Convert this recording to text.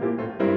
Música